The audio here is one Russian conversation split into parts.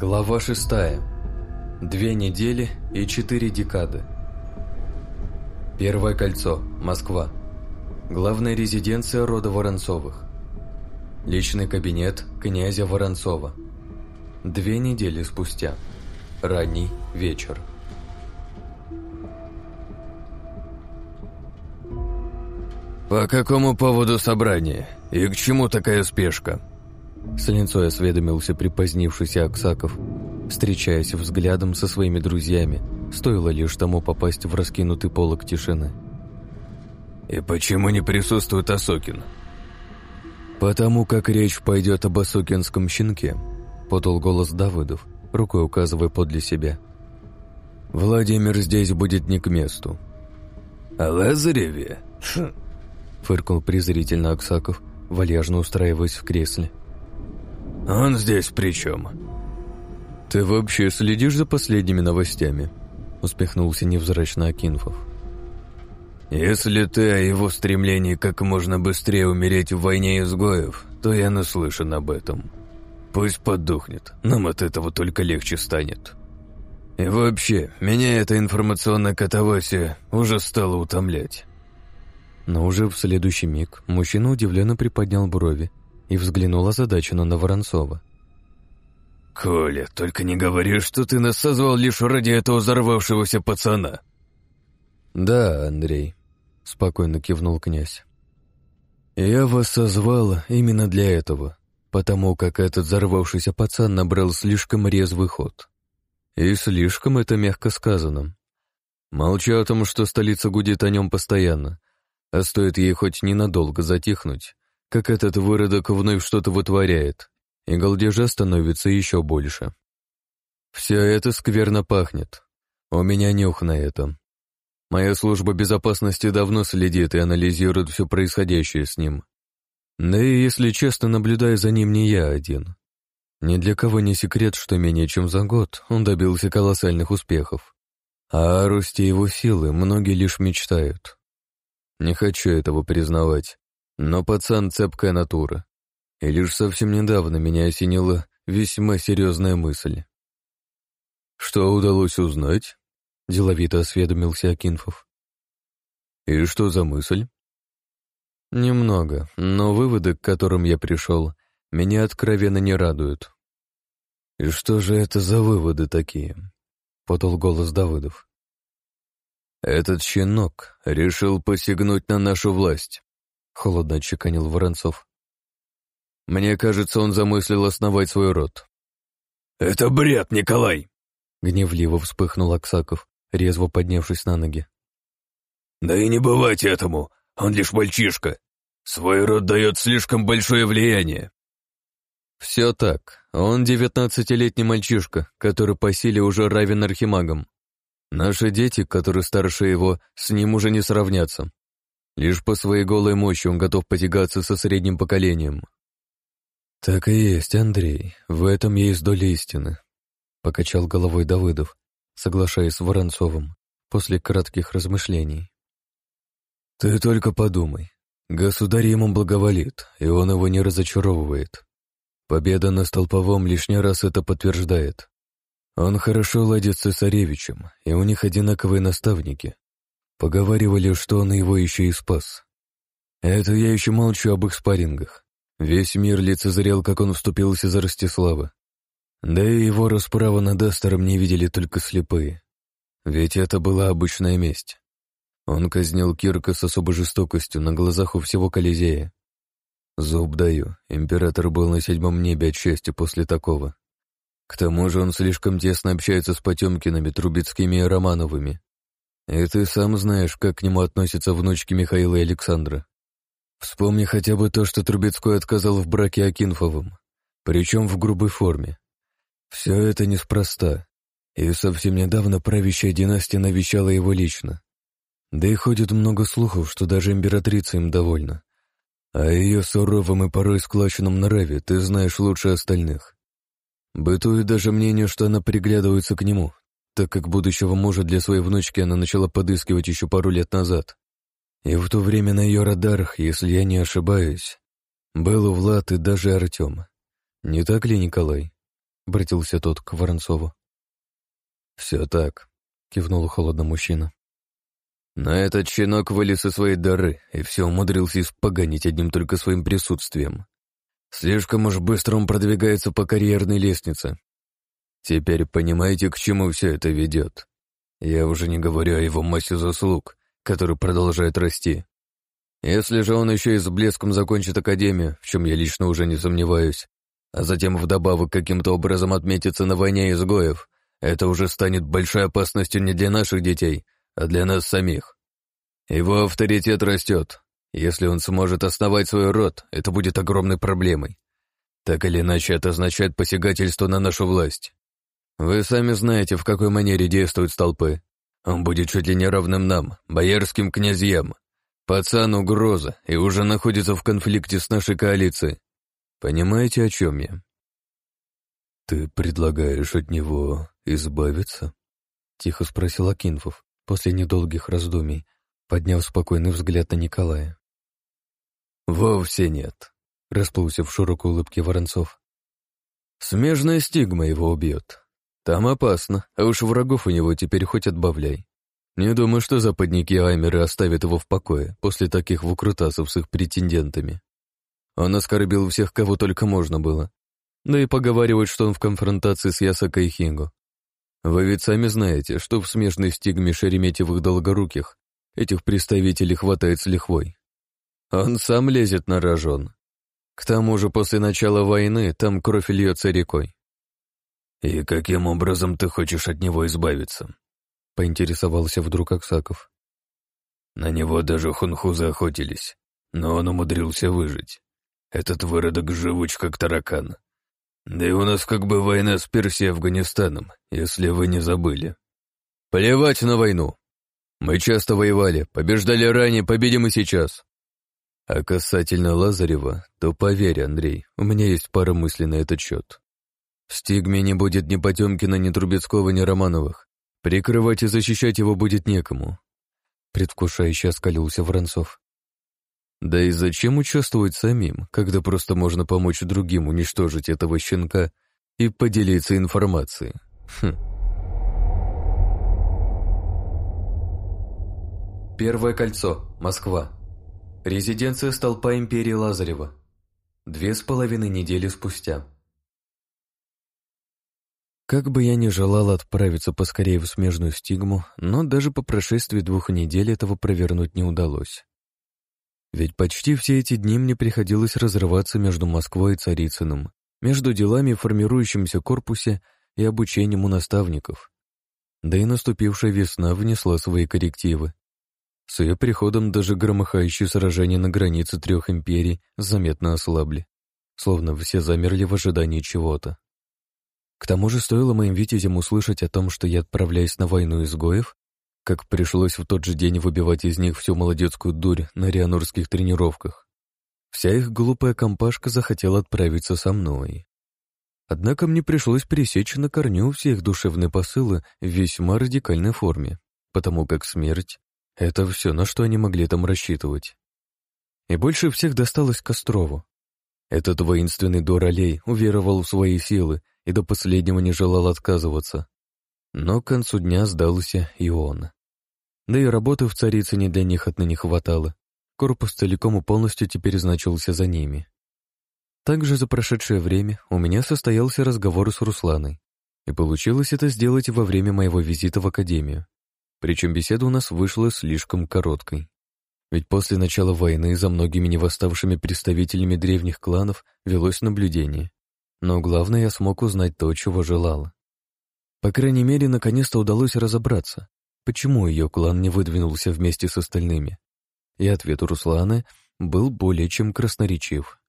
Глава шестая. Две недели и четыре декады. Первое кольцо. Москва. Главная резиденция рода Воронцовых. Личный кабинет князя Воронцова. Две недели спустя. Ранний вечер. «По какому поводу собрание? И к чему такая спешка?» С линцой осведомился припозднившийся Аксаков, встречаясь взглядом со своими друзьями, стоило лишь тому попасть в раскинутый полог тишины. «И почему не присутствует Осокин?» «Потому как речь пойдет об Осокинском щенке», — подал голос Давыдов, рукой указывая подле себя. «Владимир здесь будет не к месту». «А Лазареве?» хм. фыркнул презрительно Аксаков, вальяжно устраиваясь в кресле. «Он здесь при чем?» «Ты вообще следишь за последними новостями?» Успехнулся невзрачно Акинфов. «Если ты о его стремлении как можно быстрее умереть в войне изгоев, то я наслышан об этом. Пусть подохнет, нам от этого только легче станет. И вообще, меня эта информационная катавасия уже стала утомлять». Но уже в следующий миг мужчина удивленно приподнял брови и взглянул озадаченно на Воронцова. «Коля, только не говори, что ты нас созвал лишь ради этого взорвавшегося пацана!» «Да, Андрей», — спокойно кивнул князь. «Я вас созвал именно для этого, потому как этот взорвавшийся пацан набрал слишком резвый ход. И слишком это мягко сказано. Молчу о том, что столица гудит о нем постоянно, а стоит ей хоть ненадолго затихнуть, как этот выродок вновь что-то вытворяет, и голдежа становится еще больше. Все это скверно пахнет. У меня нюх на этом. Моя служба безопасности давно следит и анализирует все происходящее с ним. Да и, если честно, наблюдаю за ним не я один. Ни для кого не секрет, что менее чем за год он добился колоссальных успехов. А о росте его силы многие лишь мечтают. Не хочу этого признавать, но пацан цепкая натура. И лишь совсем недавно меня осенила весьма серьезная мысль. «Что удалось узнать?» — деловито осведомился Акинфов. «И что за мысль?» «Немного, но выводы, к которым я пришел, меня откровенно не радуют». «И что же это за выводы такие?» — подал голос Давыдов. «Этот щенок решил посягнуть на нашу власть. — холодно отчеканил Воронцов. «Мне кажется, он замыслил основать свой род». «Это бред, Николай!» — гневливо вспыхнул Аксаков, резво поднявшись на ноги. «Да и не бывать этому, он лишь мальчишка. Свой род дает слишком большое влияние». «Все так. Он девятнадцатилетний мальчишка, который по силе уже равен архимагам. Наши дети, которые старше его, с ним уже не сравнятся. Лишь по своей голой мощи он готов потягаться со средним поколением. «Так и есть, Андрей, в этом есть доля истины», — покачал головой Давыдов, соглашаясь с Воронцовым после кратких размышлений. «Ты только подумай. Государь ему благоволит, и он его не разочаровывает. Победа на Столповом лишний раз это подтверждает. Он хорошо ладит с цесаревичем, и у них одинаковые наставники. Поговаривали, что он его еще и спас. Это я еще молчу об их спаррингах. Весь мир лицезрел, как он вступился за Ростислава. Да и его расправа над Астером не видели только слепые. Ведь это была обычная месть. Он казнил Кирка с особой жестокостью на глазах у всего Колизея. Зуб даю, император был на седьмом небе от счастья после такого. К тому же он слишком тесно общается с Потемкинами, Трубецкими и Романовыми. И ты сам знаешь, как к нему относятся внучки Михаила и Александра. Вспомни хотя бы то, что Трубецкой отказал в браке Акинфовым, причем в грубой форме. Все это неспроста, и совсем недавно правящая династия навещала его лично. Да и ходит много слухов, что даже императрица им довольна. А ее суровом и порой склоченном нраве ты знаешь лучше остальных. Бытует даже мнение, что она приглядывается к нему, так как будущего мужа для своей внучки она начала подыскивать еще пару лет назад. И в то время на ее радарах, если я не ошибаюсь, был Влад и даже Артем. Не так ли, Николай? обратился тот к Воронцову. «Все так», — кивнул холодно мужчина. Но этот щенок вылез из своей дыры и все умудрился испоганить одним только своим присутствием. Слишком уж быстро он продвигается по карьерной лестнице. Теперь понимаете, к чему все это ведет? Я уже не говорю о его массе заслуг, который продолжает расти. Если же он еще и с блеском закончит академию, в чем я лично уже не сомневаюсь, а затем вдобавок каким-то образом отметится на войне изгоев, это уже станет большой опасностью не для наших детей, а для нас самих. Его авторитет растет. Если он сможет основать свой род, это будет огромной проблемой. Так или иначе, это означает посягательство на нашу власть. Вы сами знаете, в какой манере действуют столпы. Он будет чуть ли не равным нам, боярским князьям. Пацан угроза и уже находится в конфликте с нашей коалицией. Понимаете, о чем я? «Ты предлагаешь от него избавиться?» — тихо спросил Акинфов после недолгих раздумий, подняв спокойный взгляд на Николая. «Вовсе нет», — расплылся в широкой улыбке Воронцов. «Смежная стигма его убьет. Там опасно, а уж врагов у него теперь хоть отбавляй. Не думаю, что западники Аймеры оставят его в покое после таких выкрутасов с их претендентами. Он оскорбил всех, кого только можно было. Да и поговаривают, что он в конфронтации с Ясакой и Хингу. Вы ведь сами знаете, что в смежной стигме Шереметьевых долгоруких этих представителей хватает с лихвой. Он сам лезет на рожон. К тому же после начала войны там кровь льется рекой. «И каким образом ты хочешь от него избавиться?» — поинтересовался вдруг Аксаков. «На него даже хунхузы охотились, но он умудрился выжить. Этот выродок живуч, как таракан. Да и у нас как бы война с Персией и Афганистаном, если вы не забыли. Плевать на войну. Мы часто воевали, побеждали ранее, победим и сейчас. А касательно Лазарева, то поверь, Андрей, у меня есть пара мыслей на этот счет. В стигме не будет ни Потемкина, ни Трубецкого, ни Романовых. Прикрывать и защищать его будет некому. Предвкушающе оскалился Воронцов. Да и зачем участвовать самим, когда просто можно помочь другим уничтожить этого щенка и поделиться информацией? Хм. Первое кольцо. Москва. Резиденция столпа империи Лазарева. Две с половиной недели спустя. Как бы я ни желал отправиться поскорее в смежную стигму, но даже по прошествии двух недель этого провернуть не удалось. Ведь почти все эти дни мне приходилось разрываться между Москвой и Царицыным, между делами в формирующемся корпусе и обучением у наставников. Да и наступившая весна внесла свои коррективы. С ее приходом даже громыхающие сражения на границе трех империй заметно ослабли, словно все замерли в ожидании чего-то. К тому же стоило моим витязям услышать о том, что я отправляюсь на войну изгоев, как пришлось в тот же день выбивать из них всю молодецкую дурь на рианурских тренировках. Вся их глупая компашка захотела отправиться со мной. Однако мне пришлось пересечь на корню все их душевные посылы в весьма радикальной форме, потому как смерть — это все, на что они могли там рассчитывать. И больше всех досталось Кострову. Этот воинственный дуралей уверовал в свои силы и до последнего не желал отказываться, но к концу дня сдался и он. Да и работы в Царицыне для них отныне хватало. Корпус целиком и полностью теперь значился за ними. Также за прошедшее время у меня состоялся разговор с Русланой, и получилось это сделать во время моего визита в Академию. Причем беседа у нас вышла слишком короткой. Ведь после начала войны за многими невосставшими представителями древних кланов велось наблюдение. Но главное, я смог узнать то, чего желала. По крайней мере, наконец-то удалось разобраться, почему ее клан не выдвинулся вместе с остальными. И ответ у Руслана был более чем красноречив.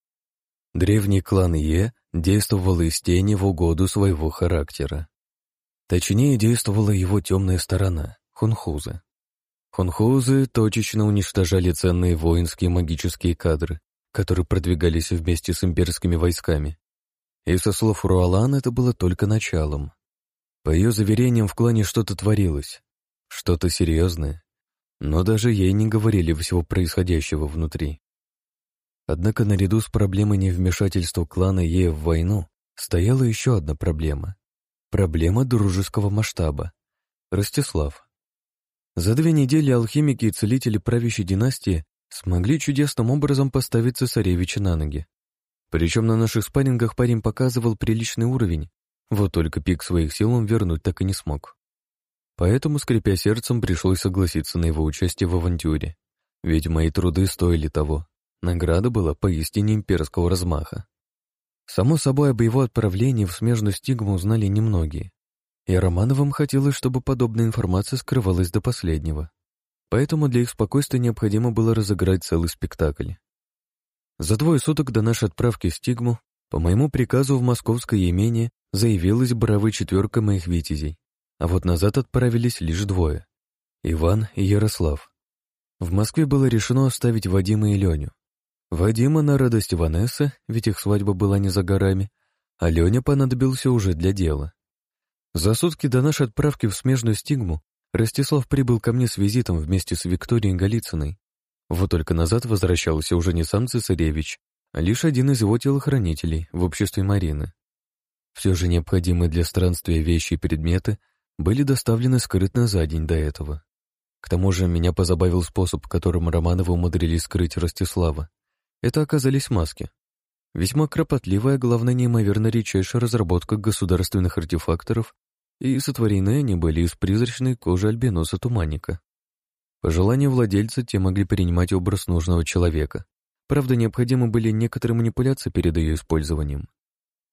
Древний клан Е действовал из тени в угоду своего характера. Точнее, действовала его темная сторона — хунхузы. Хунхузы точечно уничтожали ценные воинские магические кадры, которые продвигались вместе с имперскими войсками. И со слов Руалан это было только началом. По ее заверениям, в клане что-то творилось, что-то серьезное, но даже ей не говорили всего происходящего внутри. Однако наряду с проблемой невмешательства клана ей в войну стояла еще одна проблема. Проблема дружеского масштаба. Ростислав. За две недели алхимики и целители правящей династии смогли чудесным образом поставить цесаревича на ноги. Причем на наших спаррингах парень показывал приличный уровень, вот только пик своих сил он вернуть так и не смог. Поэтому, скрипя сердцем, пришлось согласиться на его участие в авантюре. Ведь мои труды стоили того. Награда была поистине имперского размаха. Само собой, об его отправлении в смежную стигму узнали немногие. И Романовым хотелось, чтобы подобная информация скрывалась до последнего. Поэтому для их спокойствия необходимо было разыграть целый спектакль. За двое суток до нашей отправки в Стигму по моему приказу в московское имение заявилась бравая четверка моих витязей, а вот назад отправились лишь двое — Иван и Ярослав. В Москве было решено оставить Вадима и Леню. Вадима на радость Ванессы, ведь их свадьба была не за горами, а Леня понадобился уже для дела. За сутки до нашей отправки в смежную стигму Ростислав прибыл ко мне с визитом вместе с Викторией Голицыной. Вот только назад возвращался уже не сам цесаревич, а лишь один из его телохранителей в обществе Марины. Все же необходимые для странствия вещи и предметы были доставлены скрытно за день до этого. К тому же меня позабавил способ, которым Романовы умудрились скрыть Ростислава. Это оказались маски. Весьма кропотливая, главное, неимоверно редчайшая разработка государственных артефакторов, и сотворены они были из призрачной кожи альбиноса-туманника. По желанию владельца те могли принимать образ нужного человека. Правда, необходимы были некоторые манипуляции перед ее использованием.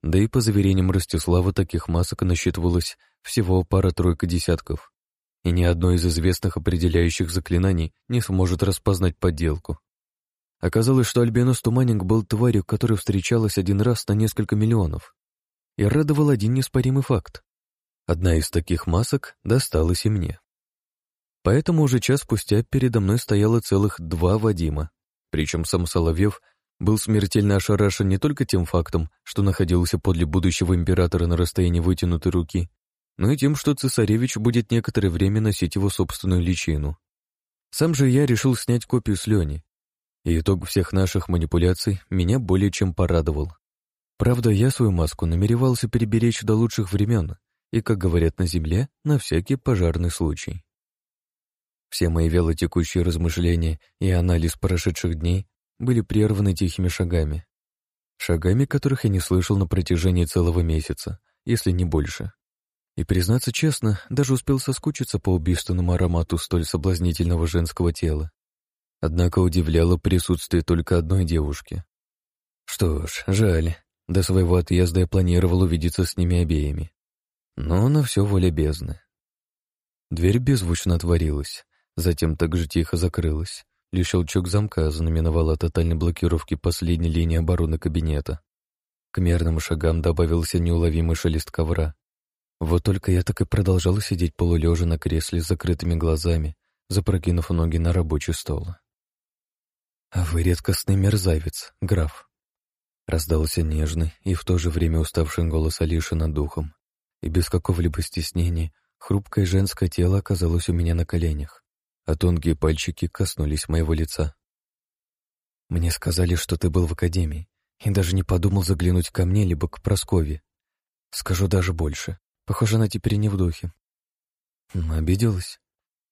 Да и по заверениям Ростислава таких масок насчитывалось всего пара-тройка десятков, и ни одно из известных определяющих заклинаний не сможет распознать подделку. Оказалось, что Альбинос Туманинг был тварью, которая встречалась один раз на несколько миллионов. И радовал один неспоримый факт. Одна из таких масок досталась и мне. Поэтому уже час спустя передо мной стояло целых два Вадима. Причем сам Соловьев был смертельно ошарашен не только тем фактом, что находился подле будущего императора на расстоянии вытянутой руки, но и тем, что цесаревич будет некоторое время носить его собственную личину. Сам же я решил снять копию с Лени, и итог всех наших манипуляций меня более чем порадовал. Правда, я свою маску намеревался переберечь до лучших времен и, как говорят на Земле, на всякий пожарный случай. Все мои велотекущие размышления и анализ прошедших дней были прерваны тихими шагами. Шагами, которых я не слышал на протяжении целого месяца, если не больше. И, признаться честно, даже успел соскучиться по убийственному аромату столь соблазнительного женского тела. Однако удивляло присутствие только одной девушки. Что ж, жаль. До своего отъезда я планировал увидеться с ними обеими. Но на все воля бездны. Дверь беззвучно отворилась, затем так же тихо закрылась. Лишь щелчок замка знаменовал о тотальной блокировке последней линии обороны кабинета. К мерным шагам добавился неуловимый шелест ковра. Вот только я так и продолжал сидеть полулежа на кресле с закрытыми глазами, запрокинув ноги на рабочий стол. «А вы редкостный мерзавец, граф», — раздался нежный и в то же время уставший голос Алиши над духом. И без какого-либо стеснения хрупкое женское тело оказалось у меня на коленях а тонкие пальчики коснулись моего лица. «Мне сказали, что ты был в академии, и даже не подумал заглянуть ко мне либо к Проскове. Скажу даже больше. Похоже, она теперь не в духе». «Обиделась?»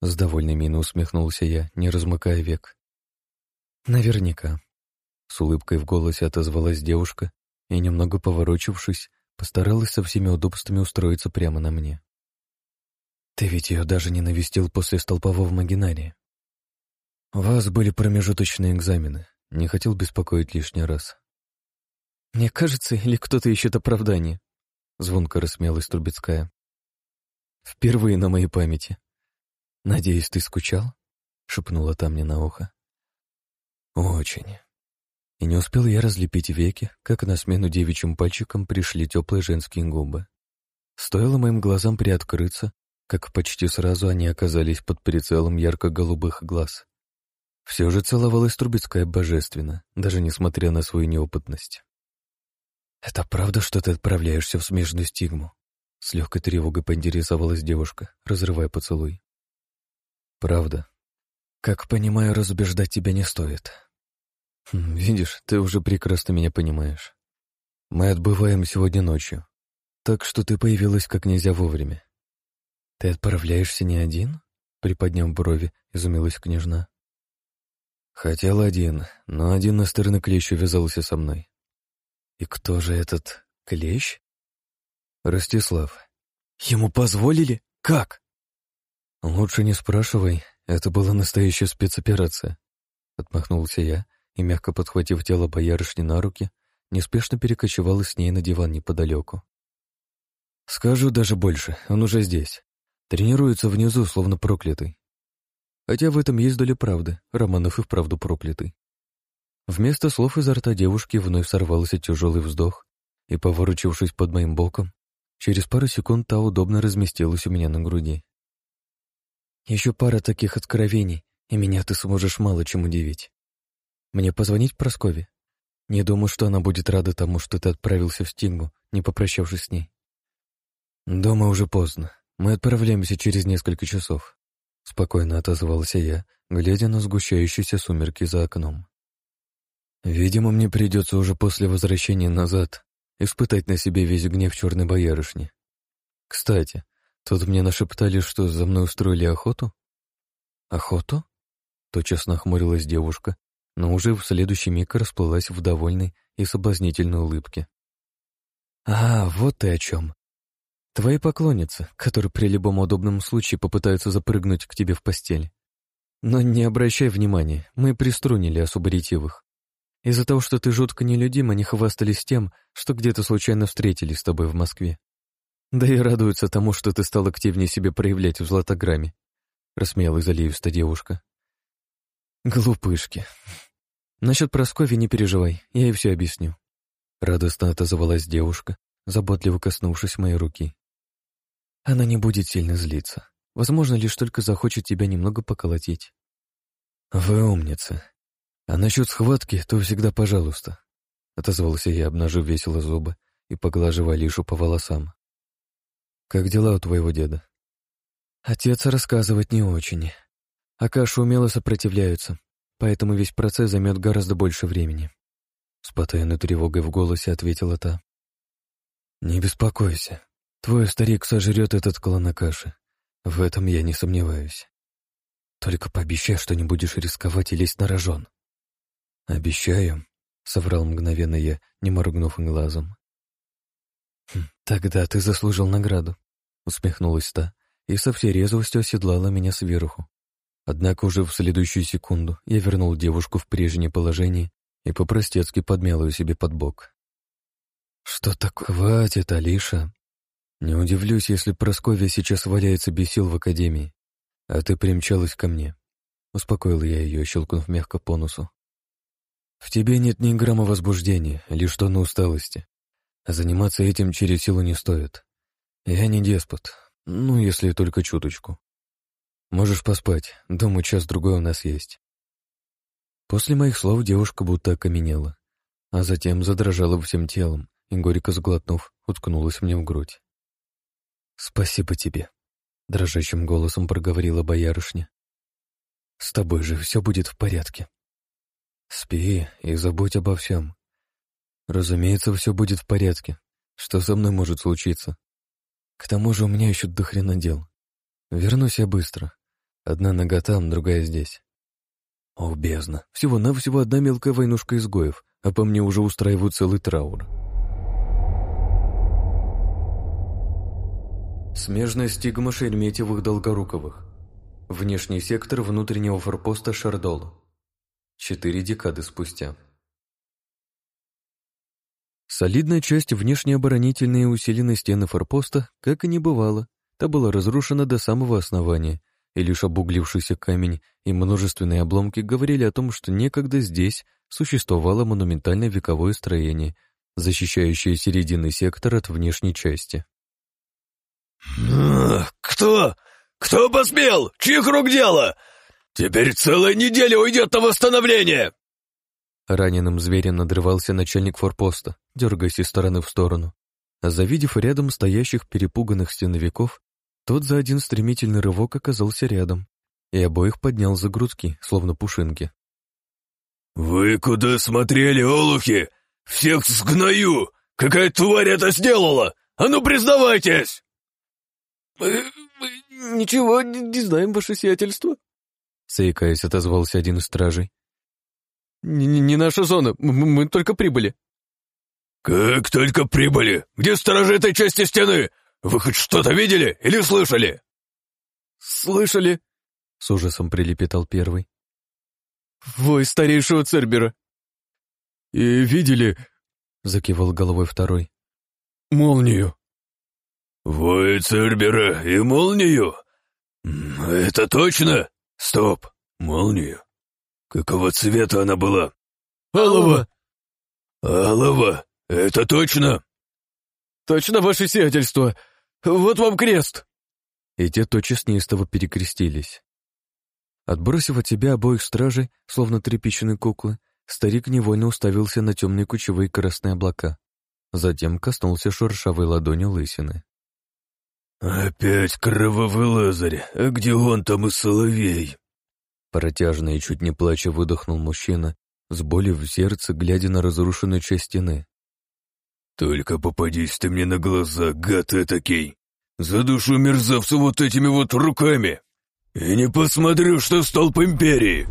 С довольной миной усмехнулся я, не размыкая век. «Наверняка». С улыбкой в голосе отозвалась девушка и, немного поворочившись, постаралась со всеми удобствами устроиться прямо на мне. Ты ведь ее даже не навестил после столпового магинария. У вас были промежуточные экзамены. Не хотел беспокоить лишний раз. Мне кажется, или кто-то ищет оправдание. Звонко рассмеялась Трубецкая. Впервые на моей памяти. Надеюсь, ты скучал? Шепнула та мне на ухо. Очень. И не успел я разлепить веки, как на смену девичьим пальчикам пришли теплые женские губы. Стоило моим глазам приоткрыться, как почти сразу они оказались под прицелом ярко-голубых глаз. Все же целовалась Трубецкая божественно, даже несмотря на свою неопытность. «Это правда, что ты отправляешься в смежную стигму?» С легкой тревогой поинтересовалась девушка, разрывая поцелуй. «Правда. Как понимаю, разубеждать тебя не стоит. Хм, видишь, ты уже прекрасно меня понимаешь. Мы отбываем сегодня ночью, так что ты появилась как нельзя вовремя. Ты отправляешься не один? Приподняв брови, изумилась княжна. Хотел один, но один настырный клещ увязался со мной. И кто же этот клещ? Ростислав. Ему позволили? Как? Лучше не спрашивай, это была настоящая спецоперация. Отмахнулся я и, мягко подхватив тело боярышни на руки, неспешно перекочевала с ней на диван неподалеку. Скажу даже больше, он уже здесь. Тренируется внизу, словно проклятый. Хотя в этом есть доля правды, Романов и вправду проклятый. Вместо слов изо рта девушки вновь сорвался тяжелый вздох, и, поворочившись под моим боком, через пару секунд та удобно разместилась у меня на груди. Еще пара таких откровений, и меня ты сможешь мало чем удивить. Мне позвонить Праскове? Не думаю, что она будет рада тому, что ты отправился в Стингу, не попрощавшись с ней. Дома уже поздно. Мы отправляемся через несколько часов. Спокойно отозвался я, глядя на сгущающиеся сумерки за окном. Видимо, мне придется уже после возвращения назад испытать на себе весь гнев черной боярышни. Кстати, тут мне нашептали, что за мной устроили охоту. Охоту? То честно охмурилась девушка, но уже в следующий миг расплылась в довольной и соблазнительной улыбке. «А, вот ты о чем. Твои поклонницы, которые при любом удобном случае попытаются запрыгнуть к тебе в постель. Но не обращай внимания, мы приструнили особо ретивых. Из-за того, что ты жутко нелюдим, они хвастались тем, что где-то случайно встретились с тобой в Москве. Да и радуются тому, что ты стал активнее себе проявлять в златограмме. Рассмеялась заливиста девушка. Глупышки. Насчет Прасковьи не переживай, я ей все объясню. Радостно отозвалась девушка, заботливо коснувшись моей руки. Она не будет сильно злиться. Возможно, лишь только захочет тебя немного поколотить. Вы умница. А насчет схватки, то всегда пожалуйста. Отозвался я, обнажив весело зубы и поглаживая Лишу по волосам. Как дела у твоего деда? Отец рассказывать не очень. Акаши умело сопротивляются, поэтому весь процесс займет гораздо больше времени. С потаенной тревогой в голосе ответила та. «Не беспокойся, Твой старик сожрет этот клан Акаши. В этом я не сомневаюсь. Только пообещай, что не будешь рисковать и лезть на рожон. Обещаю, — соврал мгновенно я, не моргнув глазом. «Хм, «Тогда ты заслужил награду», — усмехнулась та и со всей резвостью оседлала меня сверху. Однако уже в следующую секунду я вернул девушку в прежнее положение и по-простецки подмял ее себе под бок. «Что такое? Хватит, Алиша!» Не удивлюсь, если Просковья сейчас валяется без сил в академии, а ты примчалась ко мне. Успокоил я ее, щелкнув мягко по носу. В тебе нет ни грамма возбуждения, лишь то на усталости. Заниматься этим через силу не стоит. Я не деспот, ну, если только чуточку. Можешь поспать, думаю, час-другой у нас есть. После моих слов девушка будто окаменела, а затем задрожала всем телом и, горько сглотнув, уткнулась мне в грудь. «Спасибо тебе», — дрожащим голосом проговорила боярышня. «С тобой же все будет в порядке. Спи и забудь обо всем. Разумеется, все будет в порядке. Что со мной может случиться? К тому же у меня еще дохрена дел. Вернусь я быстро. Одна нога там, другая здесь. О, бездна, всего-навсего одна мелкая войнушка изгоев, а по мне уже устраивают целый траур. Смежная стигма Шереметьевых Долгоруковых. Внешний сектор внутреннего форпоста Шардол. Четыре декады спустя. Солидная часть внешней оборонительной и усиленной стены форпоста, как и не бывало, та была разрушена до самого основания, и лишь обуглившийся камень и множественные обломки говорили о том, что некогда здесь существовало монументальное вековое строение, защищающее серединный сектор от внешней части. «Кто? Кто посмел? Чьих рук дело? Теперь целая неделя уйдет на восстановление!» Раненым зверем надрывался начальник форпоста, дергаясь из стороны в сторону. А завидев рядом стоящих перепуганных стеновиков, тот за один стремительный рывок оказался рядом и обоих поднял за грудки, словно пушинки. «Вы куда смотрели, олухи? Всех сгною! Какая тварь это сделала? А ну, признавайтесь!» «Ничего не знаем, ваше сиятельство», — заикаясь, отозвался один из стражей. «Не, не наша зона, мы только прибыли». «Как только прибыли? Где сторожи этой части стены? Вы хоть что-то видели или слышали?» «Слышали», — с ужасом прилепетал первый. «Вой старейшего Цербера». «И видели», — закивал головой второй. «Молнию». «Вой Цербера и молнию? Это точно? Стоп, молнию. Какого цвета она была?» «Алого». «Алого? Это точно?» «Точно, ваше сиятельство. Вот вам крест!» И те тотчас неистово перекрестились. Отбросив от себя обоих стражей, словно тряпичные куклы, старик невольно уставился на темные кучевые красные облака. Затем коснулся шуршавой ладонью лысины. «Опять кровавый лазарь, а где он там и соловей?» Протяжно и чуть не плача выдохнул мужчина, с болью в сердце, глядя на разрушенную часть стены. «Только попадись ты мне на глаза, гад этакий! Задушу мерзавца вот этими вот руками! И не посмотрю, что столб империи!»